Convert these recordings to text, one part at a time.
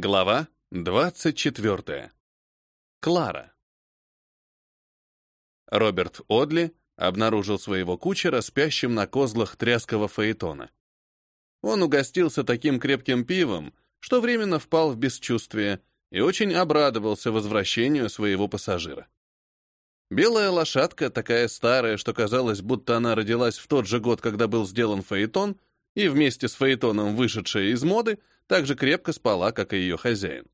Глава 24. Клара. Роберт Одли обнаружил своего кучера спящим на козлах тряского фаэтона. Он угостился таким крепким пивом, что временно впал в бесчувствие и очень обрадовался возвращению своего пассажира. Белая лошадка, такая старая, что казалось, будто она родилась в тот же год, когда был сделан фаэтон, и вместе с фаэтоном вышедшая из моды, так же крепко спала, как и ее хозяин.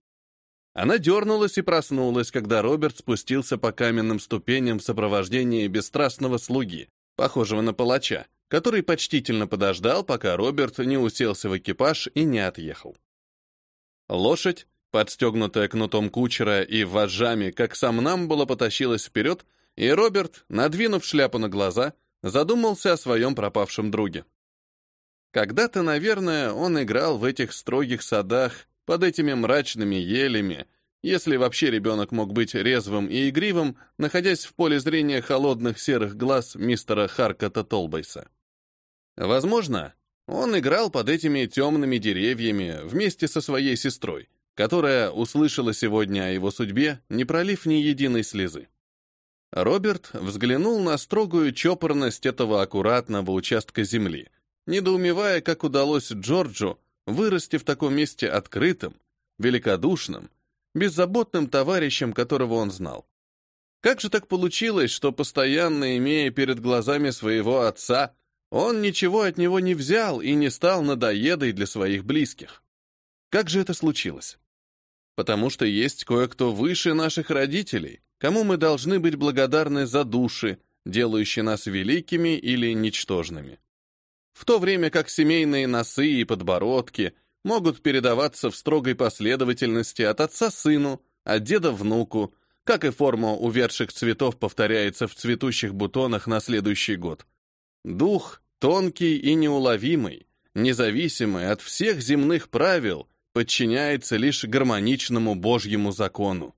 Она дернулась и проснулась, когда Роберт спустился по каменным ступеням в сопровождении бесстрастного слуги, похожего на палача, который почтительно подождал, пока Роберт не уселся в экипаж и не отъехал. Лошадь, подстегнутая кнутом кучера и вожжами, как сам нам было потащилась вперед, и Роберт, надвинув шляпу на глаза, задумался о своем пропавшем друге. Когда-то, наверное, он играл в этих строгих садах, под этими мрачными елями, если вообще ребенок мог быть резвым и игривым, находясь в поле зрения холодных серых глаз мистера Харкота Толбейса. Возможно, он играл под этими темными деревьями вместе со своей сестрой, которая услышала сегодня о его судьбе, не пролив ни единой слезы. Роберт взглянул на строгую чопорность этого аккуратного участка земли, недоумевая, как удалось Джорджу вырасти в таком месте открытым, великодушным, беззаботным товарищем, которого он знал. Как же так получилось, что, постоянно имея перед глазами своего отца, он ничего от него не взял и не стал надоедой для своих близких? Как же это случилось? Потому что есть кое-кто выше наших родителей, кому мы должны быть благодарны за души, делающие нас великими или ничтожными в то время как семейные носы и подбородки могут передаваться в строгой последовательности от отца сыну, от деда внуку, как и форма увядших цветов повторяется в цветущих бутонах на следующий год. Дух тонкий и неуловимый, независимый от всех земных правил, подчиняется лишь гармоничному Божьему закону.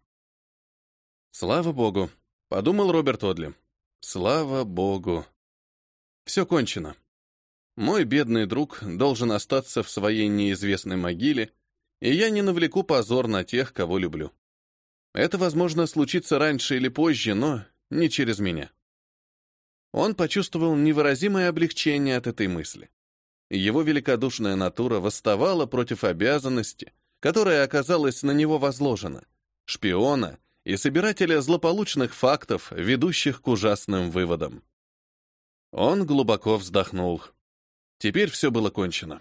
«Слава Богу», — подумал Роберт Одли. «Слава Богу». Все кончено. Мой бедный друг должен остаться в своей неизвестной могиле, и я не навлеку позор на тех, кого люблю. Это, возможно, случится раньше или позже, но не через меня. Он почувствовал невыразимое облегчение от этой мысли. Его великодушная натура восставала против обязанности, которая оказалась на него возложена, шпиона и собирателя злополучных фактов, ведущих к ужасным выводам. Он глубоко вздохнул. Теперь все было кончено.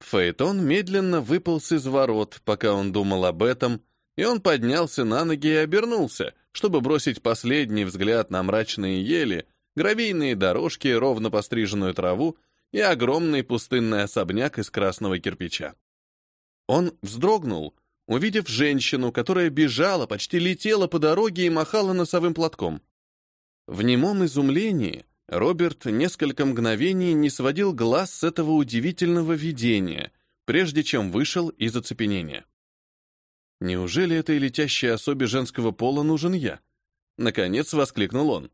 Фаэтон медленно выполз из ворот, пока он думал об этом, и он поднялся на ноги и обернулся, чтобы бросить последний взгляд на мрачные ели, гравийные дорожки, ровно постриженную траву и огромный пустынный особняк из красного кирпича. Он вздрогнул, увидев женщину, которая бежала, почти летела по дороге и махала носовым платком. В немом изумлении Роберт несколько мгновений не сводил глаз с этого удивительного видения, прежде чем вышел из оцепенения. Неужели этой летящей особе женского пола нужен я? Наконец воскликнул он.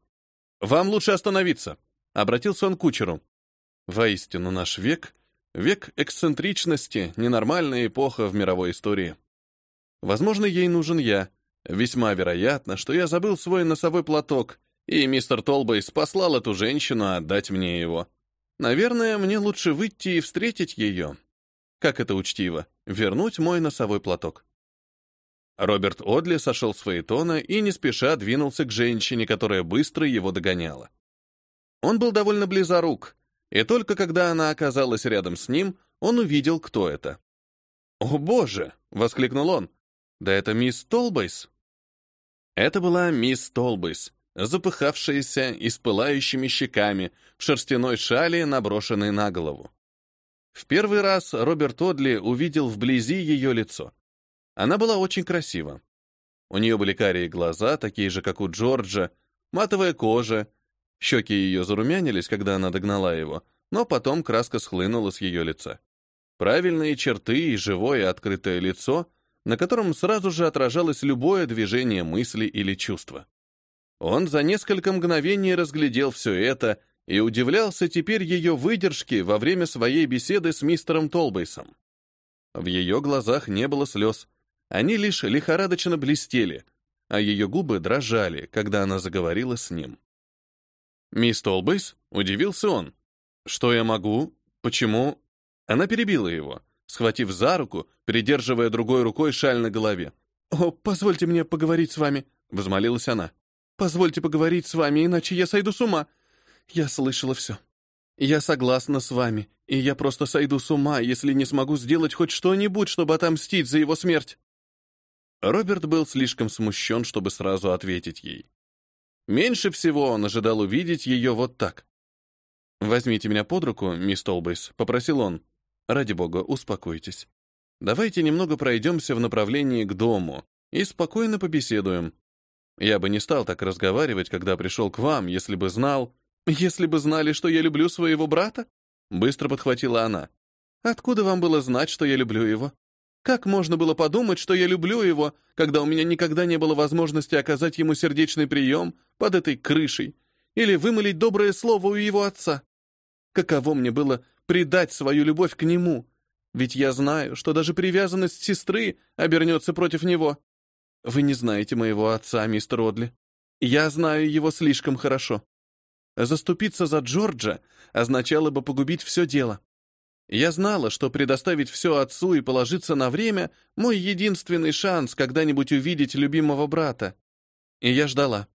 «Вам лучше остановиться», — обратился он к кучеру. Воистину, наш век — век эксцентричности, ненормальная эпоха в мировой истории. Возможно, ей нужен я. Весьма вероятно, что я забыл свой носовой платок, и мистер Толбейс послал эту женщину отдать мне его. Наверное, мне лучше выйти и встретить ее. Как это учтиво, вернуть мой носовой платок. Роберт Одли сошел с фаэтона и не спеша двинулся к женщине, которая быстро его догоняла. Он был довольно близорук, и только когда она оказалась рядом с ним, он увидел, кто это. «О, боже!» — воскликнул он. «Да это мисс Толбейс!» Это была мисс Толбейс, запыхавшаяся и с пылающими щеками, в шерстяной шали, наброшенной на голову. В первый раз Роберт Одли увидел вблизи ее лицо. Она была очень красива. У нее были карие глаза, такие же, как у Джорджа, матовая кожа. Щеки ее зарумянились, когда она догнала его, но потом краска схлынула с ее лица. Правильные черты и живое открытое лицо, на котором сразу же отражалось любое движение мысли или чувства. Он за несколько мгновений разглядел все это и удивлялся теперь ее выдержке во время своей беседы с мистером Толбейсом. В ее глазах не было слез. Они лишь лихорадочно блестели, а ее губы дрожали, когда она заговорила с ним. «Мисс Толбейс?» — удивился он. «Что я могу? Почему?» Она перебила его, схватив за руку, придерживая другой рукой шаль на голове. «О, позвольте мне поговорить с вами», — взмолилась она. «Позвольте поговорить с вами, иначе я сойду с ума. Я слышала все. Я согласна с вами, и я просто сойду с ума, если не смогу сделать хоть что-нибудь, чтобы отомстить за его смерть». Роберт был слишком смущен, чтобы сразу ответить ей. Меньше всего он ожидал увидеть ее вот так. «Возьмите меня под руку, мисс Толбейс», — попросил он. «Ради бога, успокойтесь. Давайте немного пройдемся в направлении к дому и спокойно побеседуем. Я бы не стал так разговаривать, когда пришел к вам, если бы знал... Если бы знали, что я люблю своего брата?» Быстро подхватила она. «Откуда вам было знать, что я люблю его? Как можно было подумать, что я люблю его, когда у меня никогда не было возможности оказать ему сердечный прием под этой крышей или вымолить доброе слово у его отца? Каково мне было предать свою любовь к нему? Ведь я знаю, что даже привязанность сестры обернется против него. Вы не знаете моего отца, мистер Одли. Я знаю его слишком хорошо. Заступиться за Джорджа означало бы погубить все дело. Я знала, что предоставить все отцу и положиться на время — мой единственный шанс когда-нибудь увидеть любимого брата. И я ждала.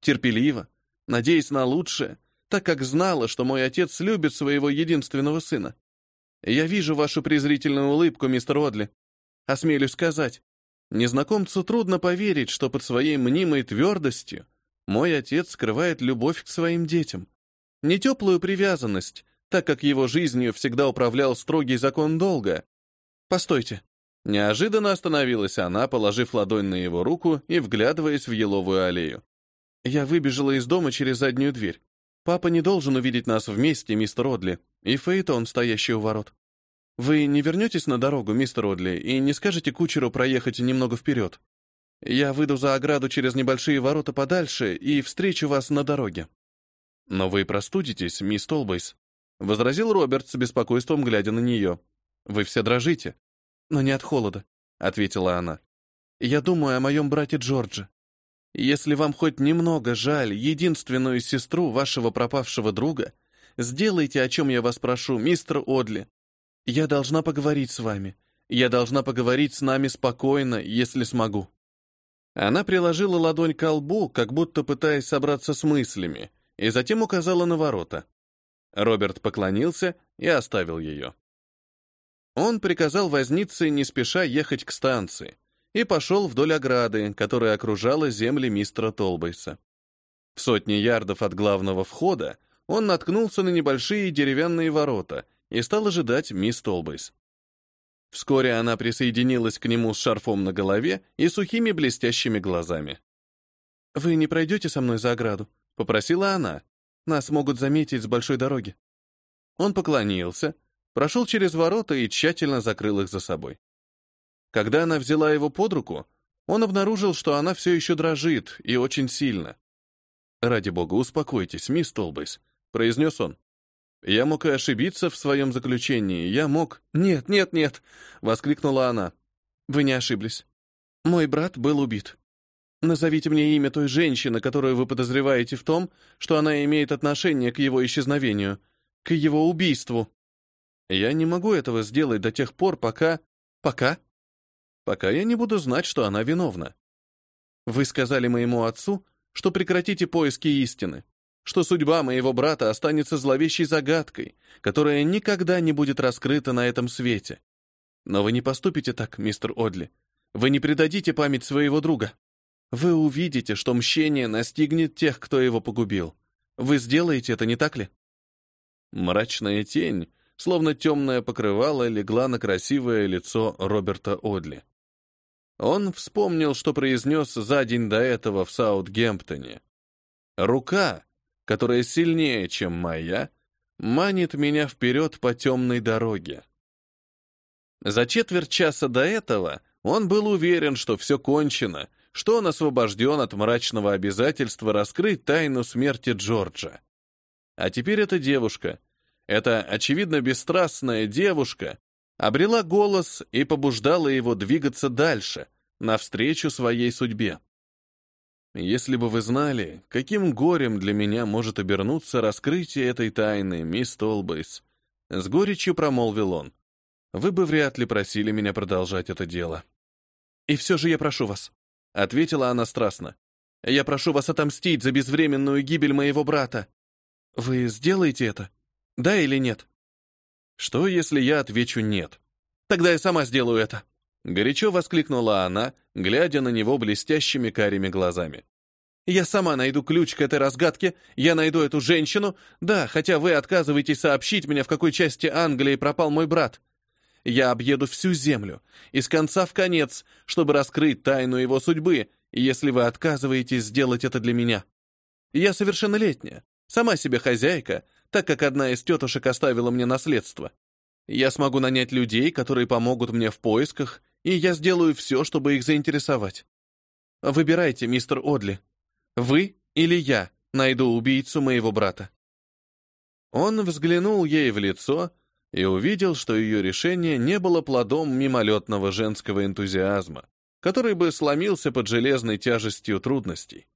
Терпеливо, надеясь на лучшее, так как знала, что мой отец любит своего единственного сына. Я вижу вашу презрительную улыбку, мистер Одли. Осмелюсь сказать, незнакомцу трудно поверить, что под своей мнимой твердостью мой отец скрывает любовь к своим детям. Не теплую привязанность, так как его жизнью всегда управлял строгий закон долга. Постойте. Неожиданно остановилась она, положив ладонь на его руку и вглядываясь в еловую аллею. Я выбежала из дома через заднюю дверь. Папа не должен увидеть нас вместе, мистер Одли, и Фейтон, стоящий у ворот. Вы не вернетесь на дорогу, мистер Одли, и не скажете кучеру проехать немного вперед? Я выйду за ограду через небольшие ворота подальше и встречу вас на дороге. Но вы простудитесь, мисс Толбейс. — возразил Роберт с беспокойством, глядя на нее. «Вы все дрожите». «Но не от холода», — ответила она. «Я думаю о моем брате Джордже. Если вам хоть немного жаль единственную сестру вашего пропавшего друга, сделайте, о чем я вас прошу, мистер Одли. Я должна поговорить с вами. Я должна поговорить с нами спокойно, если смогу». Она приложила ладонь к лбу, как будто пытаясь собраться с мыслями, и затем указала на ворота. Роберт поклонился и оставил ее. Он приказал вознице не спеша ехать к станции и пошел вдоль ограды, которая окружала земли мистера Толбейса. В сотне ярдов от главного входа он наткнулся на небольшие деревянные ворота и стал ожидать мисс Толбейс. Вскоре она присоединилась к нему с шарфом на голове и сухими блестящими глазами. «Вы не пройдете со мной за ограду?» — попросила она. Нас могут заметить с большой дороги. Он поклонился, прошел через ворота и тщательно закрыл их за собой. Когда она взяла его под руку, он обнаружил, что она все еще дрожит, и очень сильно. «Ради бога, успокойтесь, мисс Толбейс», — произнес он. «Я мог и ошибиться в своем заключении, я мог...» «Нет, нет, нет!» — воскликнула она. «Вы не ошиблись. Мой брат был убит. Назовите мне имя той женщины, которую вы подозреваете в том, что она имеет отношение к его исчезновению, к его убийству. Я не могу этого сделать до тех пор, пока... Пока? Пока я не буду знать, что она виновна. Вы сказали моему отцу, что прекратите поиски истины, что судьба моего брата останется зловещей загадкой, которая никогда не будет раскрыта на этом свете. Но вы не поступите так, мистер Одли. Вы не предадите память своего друга. Вы увидите, что мщение настигнет тех, кто его погубил. Вы сделаете это, не так ли? Мрачная тень, словно темное покрывало, легла на красивое лицо Роберта Одли. Он вспомнил, что произнес за день до этого в Саутгемптоне. «Рука, которая сильнее, чем моя, манит меня вперед по темной дороге». За четверть часа до этого он был уверен, что все кончено, что он освобожден от мрачного обязательства раскрыть тайну смерти Джорджа. А теперь эта девушка, эта, очевидно, бесстрастная девушка, обрела голос и побуждала его двигаться дальше, навстречу своей судьбе. Если бы вы знали, каким горем для меня может обернуться раскрытие этой тайны, мисс Толбейс, с горечью промолвил он, вы бы вряд ли просили меня продолжать это дело. И все же я прошу вас, ответила она страстно. Я прошу вас отомстить за безвременную гибель моего брата. Вы сделаете это? Да или нет? Что, если я отвечу «нет»? Тогда я сама сделаю это. Горячо воскликнула она, глядя на него блестящими карими глазами. «Я сама найду ключ к этой разгадке, я найду эту женщину, да, хотя вы отказываетесь сообщить мне, в какой части Англии пропал мой брат. Я объеду всю землю, из конца в конец, чтобы раскрыть тайну его судьбы, если вы отказываетесь сделать это для меня. Я совершеннолетняя, сама себе хозяйка, так как одна из тетушек оставила мне наследство. Я смогу нанять людей, которые помогут мне в поисках, и я сделаю все, чтобы их заинтересовать. Выбирайте, мистер Одли. Вы или я найду убийцу моего брата. Он взглянул ей в лицо и увидел, что ее решение не было плодом мимолетного женского энтузиазма, который бы сломился под железной тяжестью трудностей.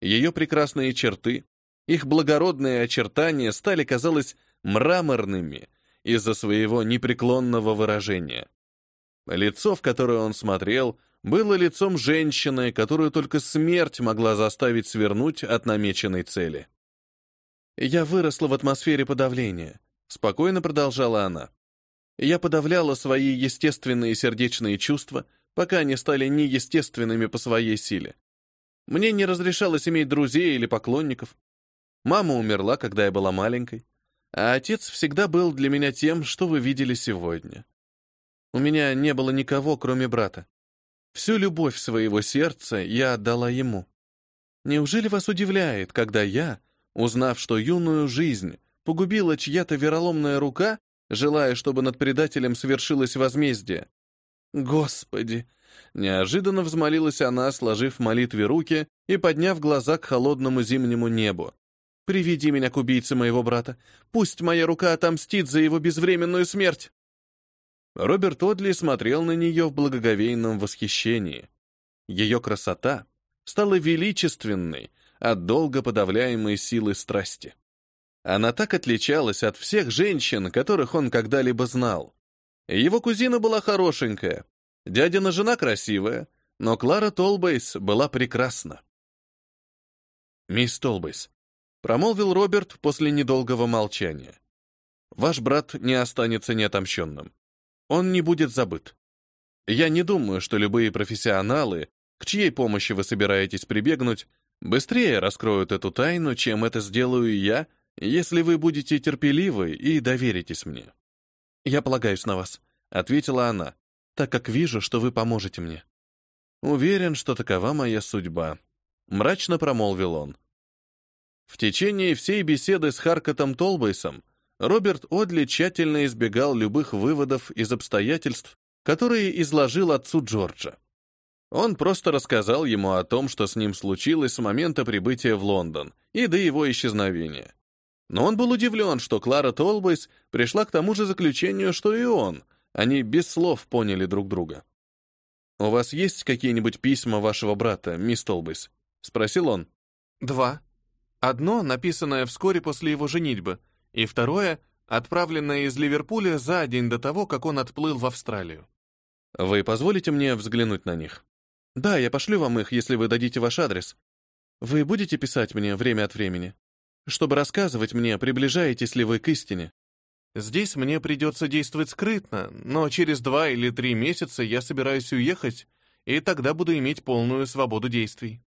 Ее прекрасные черты, их благородные очертания стали, казалось, мраморными из-за своего непреклонного выражения. Лицо, в которое он смотрел, было лицом женщины, которую только смерть могла заставить свернуть от намеченной цели. «Я выросла в атмосфере подавления», — спокойно продолжала она. «Я подавляла свои естественные сердечные чувства, пока они стали неестественными по своей силе. Мне не разрешалось иметь друзей или поклонников. Мама умерла, когда я была маленькой, а отец всегда был для меня тем, что вы видели сегодня. У меня не было никого, кроме брата. Всю любовь своего сердца я отдала ему. Неужели вас удивляет, когда я, узнав, что юную жизнь погубила чья-то вероломная рука, желая, чтобы над предателем совершилось возмездие? Господи! Неожиданно взмолилась она, сложив в молитве руки и подняв глаза к холодному зимнему небу. Приведи меня к убийце моего брата. Пусть моя рука отомстит за его безвременную смерть. Роберт Одли смотрел на нее в благоговейном восхищении. Ее красота стала величественной от долго подавляемой силы страсти. Она так отличалась от всех женщин, которых он когда-либо знал. Его кузина была хорошенькая, дядина жена красивая, но Клара Толбейс была прекрасна. «Мисс Толбейс, Промолвил Роберт после недолгого молчания. Ваш брат не останется неотомщенным. Он не будет забыт. Я не думаю, что любые профессионалы, к чьей помощи вы собираетесь прибегнуть, быстрее раскроют эту тайну, чем это сделаю я, если вы будете терпеливы и доверитесь мне. Я полагаюсь на вас, ответила она, так как вижу, что вы поможете мне. Уверен, что такова моя судьба, мрачно промолвил он. В течение всей беседы с Харкотом Толбейсом Роберт Одли тщательно избегал любых выводов из обстоятельств, которые изложил отцу Джорджа. Он просто рассказал ему о том, что с ним случилось с момента прибытия в Лондон и до его исчезновения. Но он был удивлен, что Клара Толбейс пришла к тому же заключению, что и он. Они без слов поняли друг друга. «У вас есть какие-нибудь письма вашего брата, мисс Толбейс?» — спросил он. «Два», Одно, написанное вскоре после его женитьбы, и второе, отправленное из Ливерпуля за день до того, как он отплыл в Австралию. Вы позволите мне взглянуть на них? Да, я пошлю вам их, если вы дадите ваш адрес. Вы будете писать мне время от времени? Чтобы рассказывать мне, приближаетесь ли вы к истине? Здесь мне придется действовать скрытно, но через два или три месяца я собираюсь уехать, и тогда буду иметь полную свободу действий.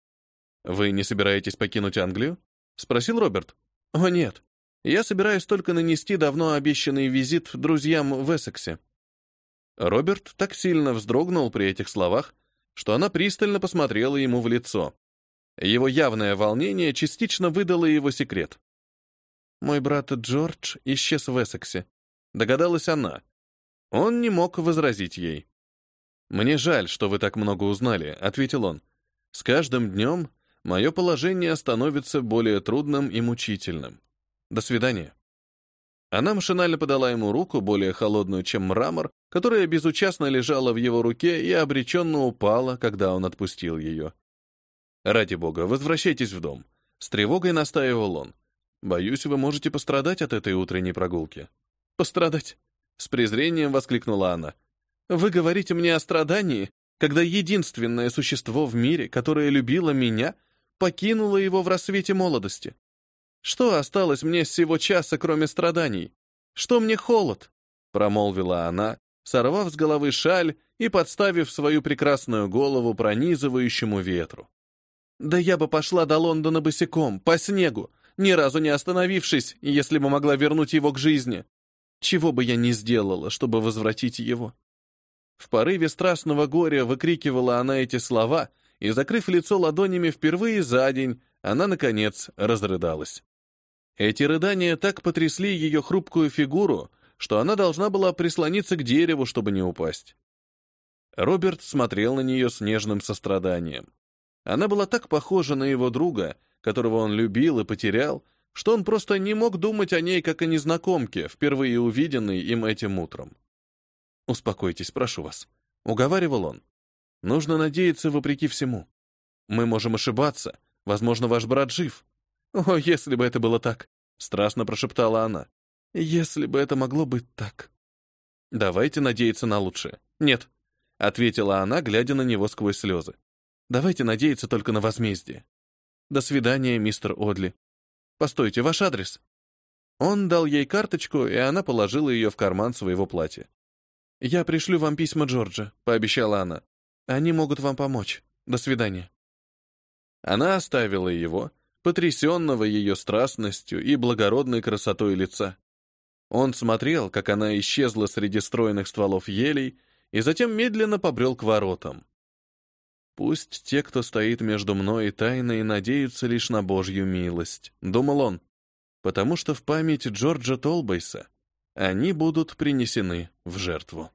Вы не собираетесь покинуть Англию? — спросил Роберт. «О, нет. Я собираюсь только нанести давно обещанный визит друзьям в Эссексе». Роберт так сильно вздрогнул при этих словах, что она пристально посмотрела ему в лицо. Его явное волнение частично выдало его секрет. «Мой брат Джордж исчез в Эссексе», — догадалась она. Он не мог возразить ей. «Мне жаль, что вы так много узнали», — ответил он. «С каждым днем мое положение становится более трудным и мучительным. До свидания. Она машинально подала ему руку, более холодную, чем мрамор, которая безучастно лежала в его руке и обреченно упала, когда он отпустил ее. «Ради бога, возвращайтесь в дом», — с тревогой настаивал он. «Боюсь, вы можете пострадать от этой утренней прогулки». «Пострадать?» — с презрением воскликнула она. «Вы говорите мне о страдании, когда единственное существо в мире, которое любило меня, покинуло его в рассвете молодости. Что осталось мне с сего часа, кроме страданий? Что мне холод?» Промолвила она, сорвав с головы шаль и подставив свою прекрасную голову пронизывающему ветру. «Да я бы пошла до Лондона босиком, по снегу, ни разу не остановившись, если бы могла вернуть его к жизни. Чего бы я ни сделала, чтобы возвратить его?» В порыве страстного горя выкрикивала она эти слова, и, закрыв лицо ладонями впервые за день, она, наконец, разрыдалась. Эти рыдания так потрясли ее хрупкую фигуру, что она должна была прислониться к дереву, чтобы не упасть. Роберт смотрел на нее с нежным состраданием. Она была так похожа на его друга, которого он любил и потерял, что он просто не мог думать о ней как о незнакомке, впервые увиденной им этим утром. «Успокойтесь, прошу вас», — уговаривал он. «Нужно надеяться вопреки всему. Мы можем ошибаться, возможно, ваш брат жив, «О, если бы это было так!» — страстно прошептала она. «Если бы это могло быть так!» «Давайте надеяться на лучшее». «Нет», — ответила она, глядя на него сквозь слезы. «Давайте надеяться только на возмездие. До свидания, мистер Одли. Постойте, ваш адрес?» Он дал ей карточку, и она положила ее в карман своего платья. «Я пришлю вам письма Джорджа», — пообещала она. «Они могут вам помочь. До свидания». Она оставила его, потрясенного ее страстностью и благородной красотой лица. Он смотрел, как она исчезла среди стройных стволов елей, и затем медленно побрел к воротам. «Пусть те, кто стоит между мной и тайной, надеются лишь на Божью милость», — думал он, потому что в память Джорджа Толбейса они будут принесены в жертву.